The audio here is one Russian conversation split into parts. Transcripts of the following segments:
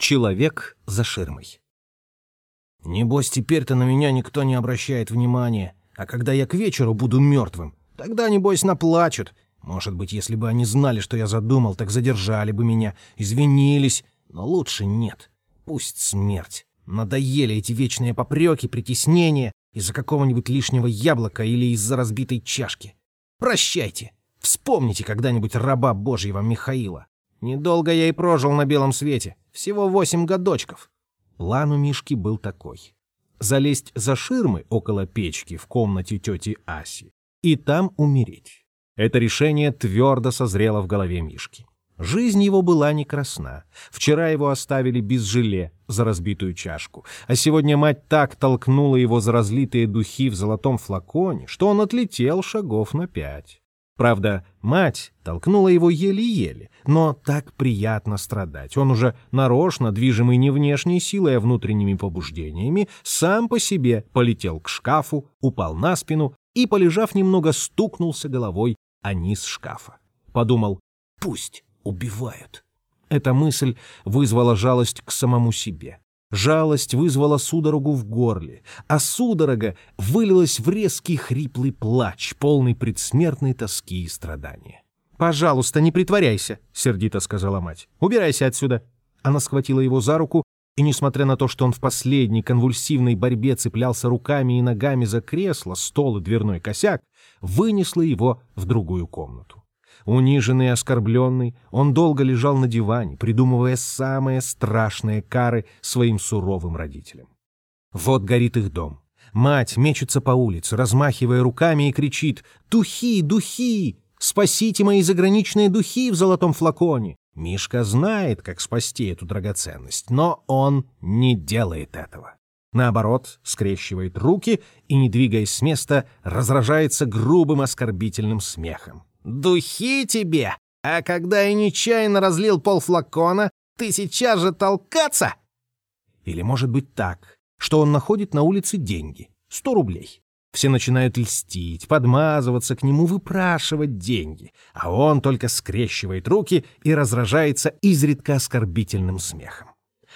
Человек за ширмой. Небось, теперь-то на меня никто не обращает внимания, а когда я к вечеру буду мертвым, тогда, небось, наплачут. Может быть, если бы они знали, что я задумал, так задержали бы меня, извинились, но лучше нет. Пусть смерть. Надоели эти вечные попреки, притеснения из-за какого-нибудь лишнего яблока или из-за разбитой чашки. Прощайте. Вспомните когда-нибудь раба Божьего Михаила. Недолго я и прожил на белом свете. Всего восемь годочков. План у Мишки был такой. Залезть за ширмы около печки в комнате тети Аси и там умереть. Это решение твердо созрело в голове Мишки. Жизнь его была не красна. Вчера его оставили без желе за разбитую чашку, а сегодня мать так толкнула его за разлитые духи в золотом флаконе, что он отлетел шагов на пять. Правда, мать толкнула его еле-еле, но так приятно страдать. Он уже нарочно, движимый не внешней силой, а внутренними побуждениями, сам по себе полетел к шкафу, упал на спину и, полежав немного, стукнулся головой о низ шкафа. Подумал, пусть убивают. Эта мысль вызвала жалость к самому себе. Жалость вызвала судорогу в горле, а судорога вылилась в резкий хриплый плач, полный предсмертной тоски и страдания. «Пожалуйста, не притворяйся», — сердито сказала мать. «Убирайся отсюда». Она схватила его за руку, и, несмотря на то, что он в последней конвульсивной борьбе цеплялся руками и ногами за кресло, стол и дверной косяк, вынесла его в другую комнату. Униженный и оскорбленный, он долго лежал на диване, придумывая самые страшные кары своим суровым родителям. Вот горит их дом. Мать мечется по улице, размахивая руками и кричит «Духи, духи! Спасите мои заграничные духи в золотом флаконе!» Мишка знает, как спасти эту драгоценность, но он не делает этого. Наоборот, скрещивает руки и, не двигаясь с места, разражается грубым оскорбительным смехом. Духи тебе! А когда я нечаянно разлил полфлакона, ты сейчас же толкаться? Или может быть так, что он находит на улице деньги, сто рублей. Все начинают льстить, подмазываться к нему, выпрашивать деньги, а он только скрещивает руки и разражается изредка оскорбительным смехом.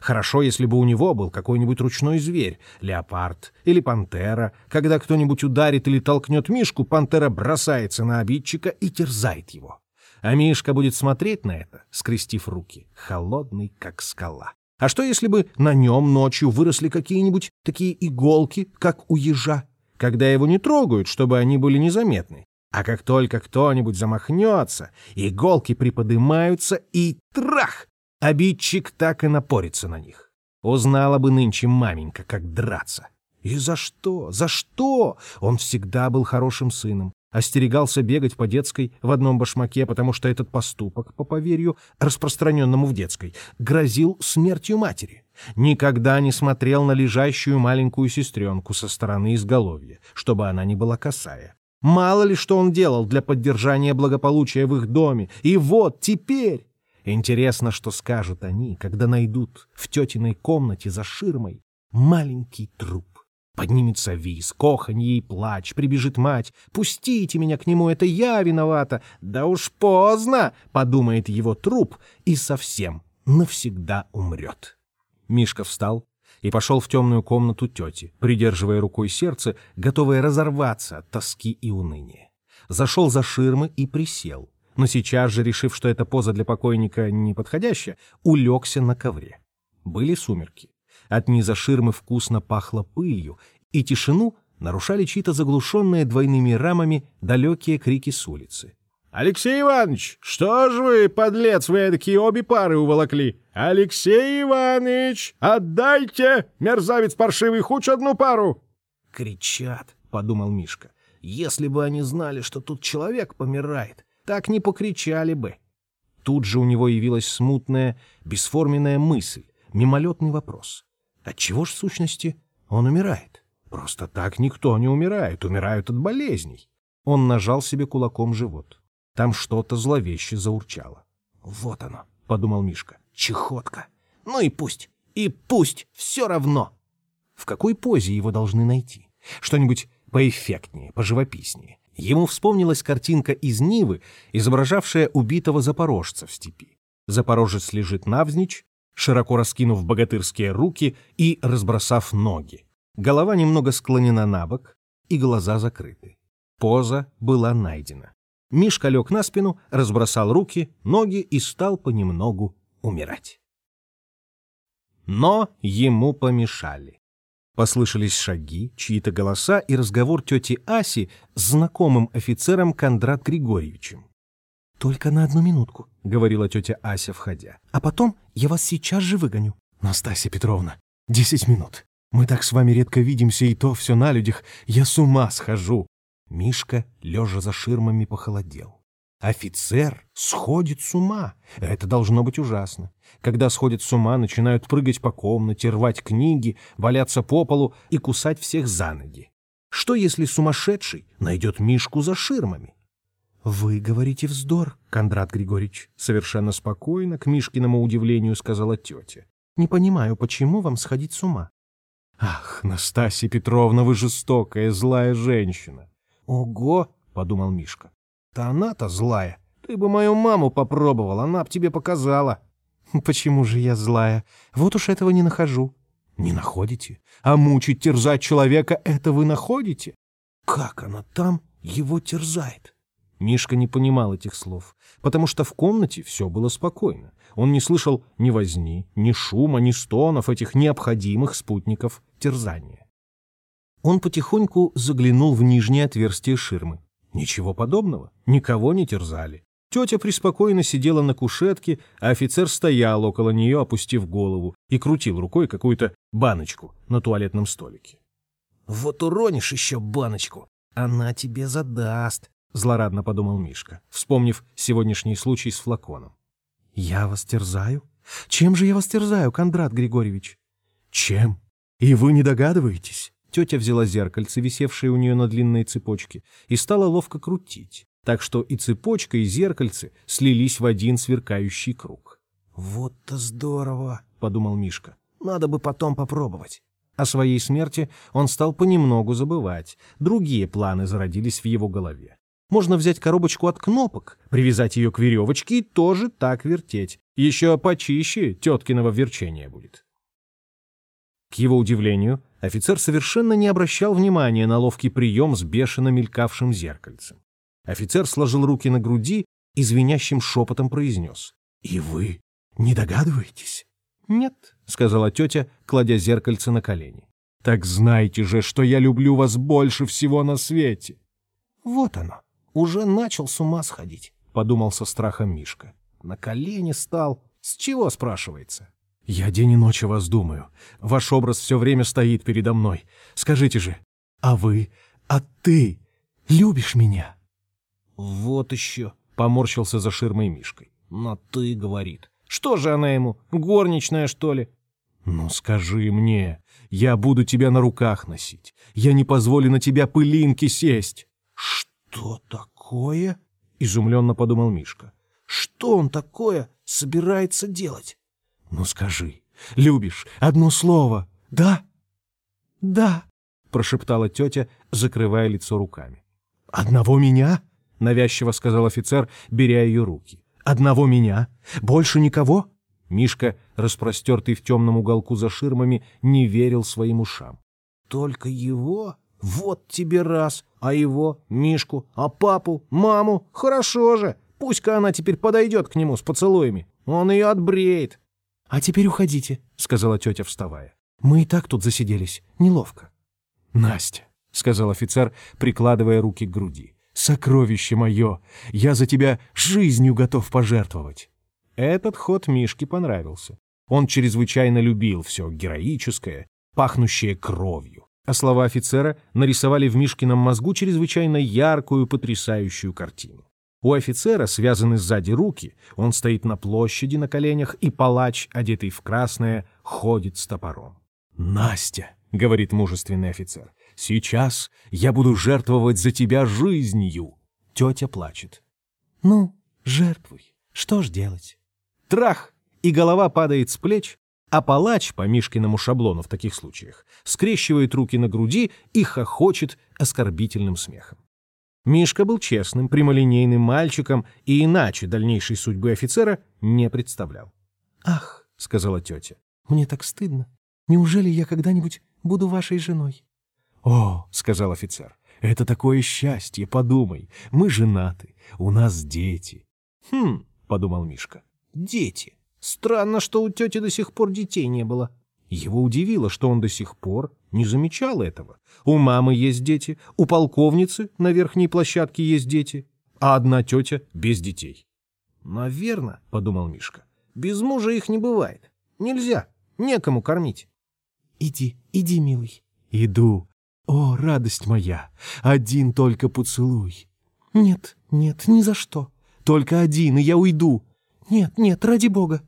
Хорошо, если бы у него был какой-нибудь ручной зверь, леопард или пантера. Когда кто-нибудь ударит или толкнет Мишку, пантера бросается на обидчика и терзает его. А Мишка будет смотреть на это, скрестив руки, холодный, как скала. А что, если бы на нем ночью выросли какие-нибудь такие иголки, как у ежа? Когда его не трогают, чтобы они были незаметны. А как только кто-нибудь замахнется, иголки приподнимаются и трах! Обидчик так и напорится на них. Узнала бы нынче маменька, как драться. И за что? За что? Он всегда был хорошим сыном. Остерегался бегать по детской в одном башмаке, потому что этот поступок, по поверью, распространенному в детской, грозил смертью матери. Никогда не смотрел на лежащую маленькую сестренку со стороны изголовья, чтобы она не была косая. Мало ли что он делал для поддержания благополучия в их доме. И вот теперь Интересно, что скажут они, когда найдут в тетиной комнате за ширмой маленький труп. Поднимется виз, коханье и плач, прибежит мать. «Пустите меня к нему, это я виновата!» «Да уж поздно!» — подумает его труп и совсем навсегда умрет. Мишка встал и пошел в темную комнату тети, придерживая рукой сердце, готовое разорваться от тоски и уныния. Зашел за ширмы и присел, но сейчас же, решив, что эта поза для покойника неподходящая, улегся на ковре. Были сумерки. От низа ширмы вкусно пахло пылью, и тишину нарушали чьи-то заглушенные двойными рамами далекие крики с улицы. «Алексей Иванович, что ж вы, подлец, вы такие обе пары уволокли? Алексей Иванович, отдайте, мерзавец паршивый, хоть одну пару!» «Кричат», — подумал Мишка, — «если бы они знали, что тут человек помирает, так не покричали бы. Тут же у него явилась смутная, бесформенная мысль, мимолетный вопрос. Отчего ж в сущности он умирает? Просто так никто не умирает, умирают от болезней. Он нажал себе кулаком живот. Там что-то зловеще заурчало. «Вот оно», — подумал Мишка, — «чехотка. Ну и пусть, и пусть, все равно». В какой позе его должны найти? Что-нибудь поэффектнее, поживописнее. Ему вспомнилась картинка из Нивы, изображавшая убитого запорожца в степи. Запорожец лежит навзничь, широко раскинув богатырские руки и разбросав ноги. Голова немного склонена на бок, и глаза закрыты. Поза была найдена. Мишка лег на спину, разбросал руки, ноги и стал понемногу умирать. Но ему помешали. Послышались шаги, чьи-то голоса и разговор тети Аси с знакомым офицером Кондрат Григорьевичем. «Только на одну минутку», — говорила тетя Ася, входя. «А потом я вас сейчас же выгоню». «Настасья Петровна, десять минут. Мы так с вами редко видимся, и то все на людях. Я с ума схожу». Мишка, лежа за ширмами, похолодел. Офицер сходит с ума. Это должно быть ужасно. Когда сходят с ума, начинают прыгать по комнате, рвать книги, валяться по полу и кусать всех за ноги. Что, если сумасшедший найдет Мишку за ширмами? «Вы говорите вздор, Кондрат Григорьевич», — совершенно спокойно, к Мишкиному удивлению, сказала тетя. «Не понимаю, почему вам сходить с ума?» «Ах, Настасья Петровна, вы жестокая, злая женщина!» «Ого!» — подумал Мишка. «Да она-то злая. Ты бы мою маму попробовал, она б тебе показала». «Почему же я злая? Вот уж этого не нахожу». «Не находите? А мучить, терзать человека — это вы находите?» «Как она там его терзает?» Мишка не понимал этих слов, потому что в комнате все было спокойно. Он не слышал ни возни, ни шума, ни стонов этих необходимых спутников терзания. Он потихоньку заглянул в нижнее отверстие ширмы. Ничего подобного, никого не терзали. Тетя преспокойно сидела на кушетке, а офицер стоял около нее, опустив голову, и крутил рукой какую-то баночку на туалетном столике. «Вот уронишь еще баночку, она тебе задаст», — злорадно подумал Мишка, вспомнив сегодняшний случай с флаконом. «Я вас терзаю? Чем же я вас терзаю, Кондрат Григорьевич?» «Чем? И вы не догадываетесь?» Тетя взяла зеркальце, висевшее у нее на длинной цепочке, и стала ловко крутить, так что и цепочка, и зеркальце слились в один сверкающий круг. «Вот-то здорово!» — подумал Мишка. «Надо бы потом попробовать». О своей смерти он стал понемногу забывать. Другие планы зародились в его голове. Можно взять коробочку от кнопок, привязать ее к веревочке и тоже так вертеть. Еще почище теткиного верчения будет. К его удивлению, офицер совершенно не обращал внимания на ловкий прием с бешено мелькавшим зеркальцем. Офицер сложил руки на груди и звенящим шепотом произнес. «И вы не догадываетесь?» «Нет», — сказала тетя, кладя зеркальце на колени. «Так знайте же, что я люблю вас больше всего на свете!» «Вот оно!» Уже начал с ума сходить, — подумал со страхом Мишка. На колени стал. С чего, спрашивается? Я день и ночь о вас думаю. Ваш образ все время стоит передо мной. Скажите же, а вы, а ты любишь меня? Вот еще, — поморщился за ширмой Мишкой. Но ты, — говорит. Что же она ему, горничная, что ли? Ну, скажи мне, я буду тебя на руках носить. Я не позволю на тебя пылинки сесть. Что? «Что такое?» — изумленно подумал Мишка. «Что он такое собирается делать?» «Ну скажи, любишь одно слово, да?» «Да», — прошептала тетя, закрывая лицо руками. «Одного меня?» — навязчиво сказал офицер, беря ее руки. «Одного меня? Больше никого?» Мишка, распростертый в темном уголку за ширмами, не верил своим ушам. «Только его? Вот тебе раз! А его, Мишку, а папу, маму? Хорошо же! Пусть-ка она теперь подойдет к нему с поцелуями. Он ее отбреет. — А теперь уходите, — сказала тетя, вставая. — Мы и так тут засиделись. Неловко. — Настя, — сказал офицер, прикладывая руки к груди. — Сокровище мое! Я за тебя жизнью готов пожертвовать. Этот ход Мишке понравился. Он чрезвычайно любил все героическое, пахнущее кровью а слова офицера нарисовали в Мишкином мозгу чрезвычайно яркую, потрясающую картину. У офицера связаны сзади руки, он стоит на площади на коленях, и палач, одетый в красное, ходит с топором. «Настя», — говорит мужественный офицер, — «сейчас я буду жертвовать за тебя жизнью». Тетя плачет. «Ну, жертвуй. Что ж делать?» Трах! И голова падает с плеч, а палач, по Мишкиному шаблону в таких случаях, скрещивает руки на груди и хохочет оскорбительным смехом. Мишка был честным, прямолинейным мальчиком и иначе дальнейшей судьбы офицера не представлял. «Ах!» — сказала тетя. Мне так стыдно. Неужели я когда-нибудь буду вашей женой? О, сказал офицер, это такое счастье, подумай. Мы женаты, у нас дети. Хм, подумал Мишка. Дети. Странно, что у тети до сих пор детей не было. Его удивило, что он до сих пор не замечал этого. У мамы есть дети, у полковницы на верхней площадке есть дети, а одна тетя без детей. «Наверно», — подумал Мишка, — «без мужа их не бывает. Нельзя, некому кормить». «Иди, иди, милый». «Иду. О, радость моя, один только поцелуй». «Нет, нет, ни за что. Только один, и я уйду». «Нет, нет, ради бога».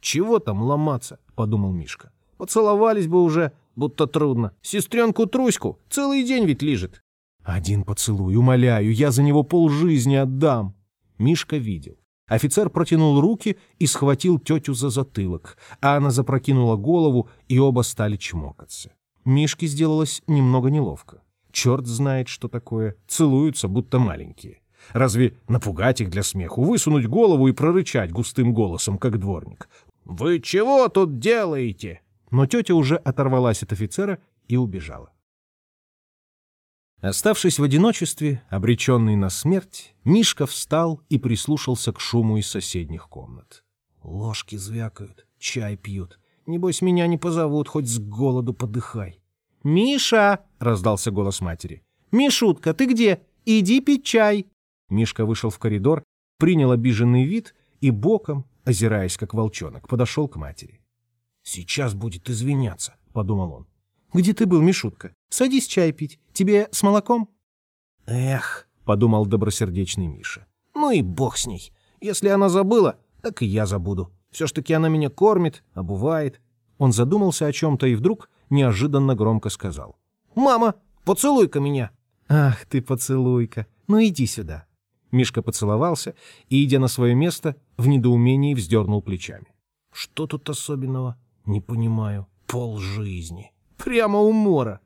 «Чего там ломаться?» — подумал Мишка. «Поцеловались бы уже, будто трудно. Сестренку Труську целый день ведь лежит». «Один поцелуй, умоляю, я за него полжизни отдам». Мишка видел. Офицер протянул руки и схватил тетю за затылок, а она запрокинула голову, и оба стали чмокаться. Мишке сделалось немного неловко. Черт знает, что такое. Целуются, будто маленькие. Разве напугать их для смеху, высунуть голову и прорычать густым голосом, как дворник? «Вы чего тут делаете?» Но тетя уже оторвалась от офицера и убежала. Оставшись в одиночестве, обреченный на смерть, Мишка встал и прислушался к шуму из соседних комнат. Ложки звякают, чай пьют. Небось, меня не позовут, хоть с голоду подыхай. «Миша!» — раздался голос матери. «Мишутка, ты где? Иди пить чай!» Мишка вышел в коридор, принял обиженный вид и боком, озираясь как волчонок, подошел к матери. «Сейчас будет извиняться», — подумал он. «Где ты был, Мишутка? Садись чай пить. Тебе с молоком?» «Эх», — подумал добросердечный Миша. «Ну и бог с ней. Если она забыла, так и я забуду. Все ж таки она меня кормит, обувает». Он задумался о чем-то и вдруг неожиданно громко сказал. «Мама, поцелуй-ка меня!» «Ах ты, поцелуй-ка! Ну иди сюда!» Мишка поцеловался и, идя на свое место, в недоумении вздернул плечами. «Что тут особенного? Не понимаю. Пол жизни!» Прямо умора.